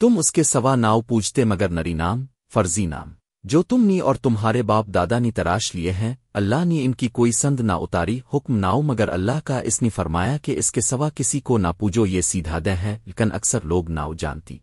تم اس کے سوا ناؤ پوجتے مگر نری نام، فرضی نام۔ جو تم نی اور تمہارے باپ دادا نے تراش لیے ہیں، اللہ نے ان کی کوئی سند نہ اتاری حکم ناؤ مگر اللہ کا اس نے فرمایا کہ اس کے سوا کسی کو نہ پوجو یہ سیدھا دہ ہے، لیکن اکثر لوگ ناؤ جانتی۔